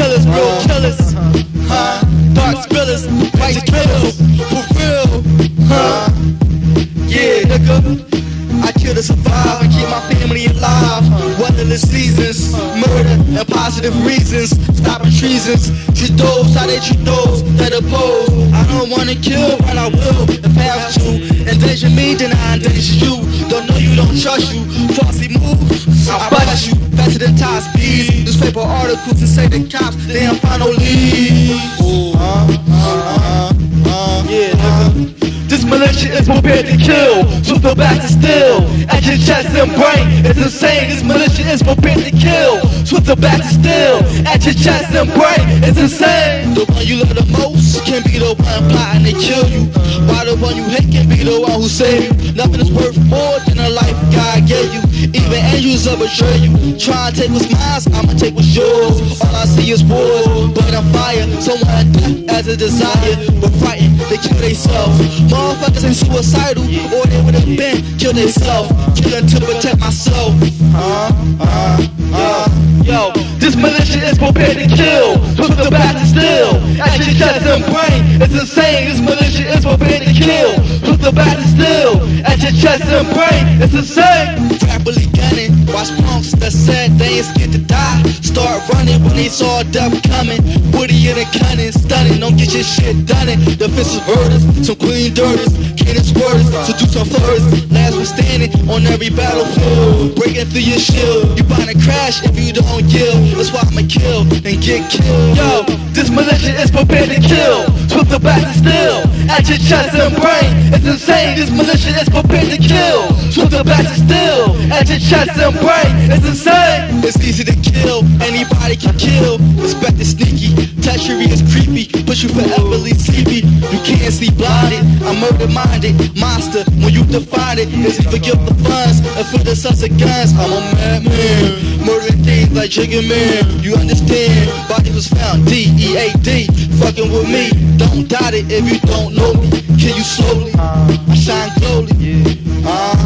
killers, real killers. Huh? Dark spillers, white killers, for real. Huh? Yeah, nigga. I kill to survive and keep my family alive. Weatherless seasons, murder and positive reasons. Stopping treasons. Treat those how they treat those that oppose. I don't wanna kill, but I will if I have to. Endanger me, then I endanger you. Don't know you, don't trust you. Falsely move, I bust you. Faster than top speed. Newspaper articles and say the cops, they ain't find no leads. Uh, uh, uh, yeah, nigga. This militia is prepared to kill, so the back to still. At your chest and brain, it's insane. This militia is prepared to kill, so the back to still. At your chest and brain, it's insane. The one you love the most can be the one plotting to kill you. While the one you hate can be the one who save you. Nothing is worth more than a life God gave you. Even angels will betray you. Try and take what's mine, I'ma take what's yours. All I see is wars, but I'm fire. Someone death as a desire, but frightened, they kill themselves. Motherfuckers ain't suicidal, or they would have been killed themselves. Killing to protect myself. Uh, uh, Yo, this militia is prepared to kill. Put the to still. Your chest and brain, it's insane. This militia is prepared to kill. Put the to still. Your chest and brain, it's insane. Rapidly gunning, watch punks that said they ain't scared to die. Start running when they saw death coming. Woody in the cunning, stunning, don't get your shit done. It. Defensive murders, some clean dirters, cannons worders, so do some flirters. Last one standing on every battlefield, breaking through your shield. You bound to crash if you don't yield. That's why I'ma kill and get killed. Yo, this militia is prepared to kill. Put the back to still at your chest and brain. It's insane. This militia is prepared to kill. The back is still at your chest and brain. It's insane. It's easy to kill. Anybody can kill. Respect is sneaky. Treachery is creepy. Put you foreverly sleepy. You can't see blinded. I'm murder minded. Monster. When you define it, is forgive the funds and for the sons of guns. I'm a madman. Murdering things like Jigga Man. You understand? Body was found. D E A D. Fucking with me. Don't doubt it if you don't know me. Kill you slowly. I shine glowly. Uh,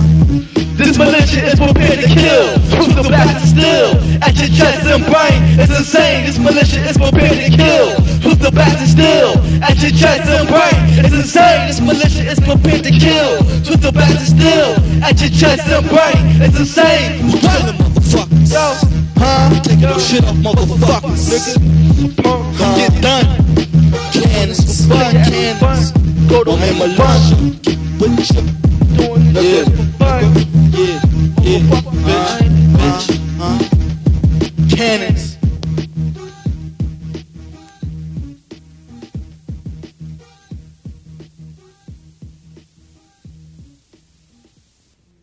this militia is prepared to kill. Put the to still. At your chest and brain. It's insane. This militia is prepared to kill. Put the to still. At your chest and brain. It's insane. This militia is prepared to kill. Put the to still. At your chest and brain. It's insane. We killing motherfuckers. Yo. Huh? Taking no shit off motherfuckers. Nigga. Come get done cannons, fun cannons. Go to I'm a lunch, get you. Doing yeah. Yeah, yeah, bitch, bitch. Cannons.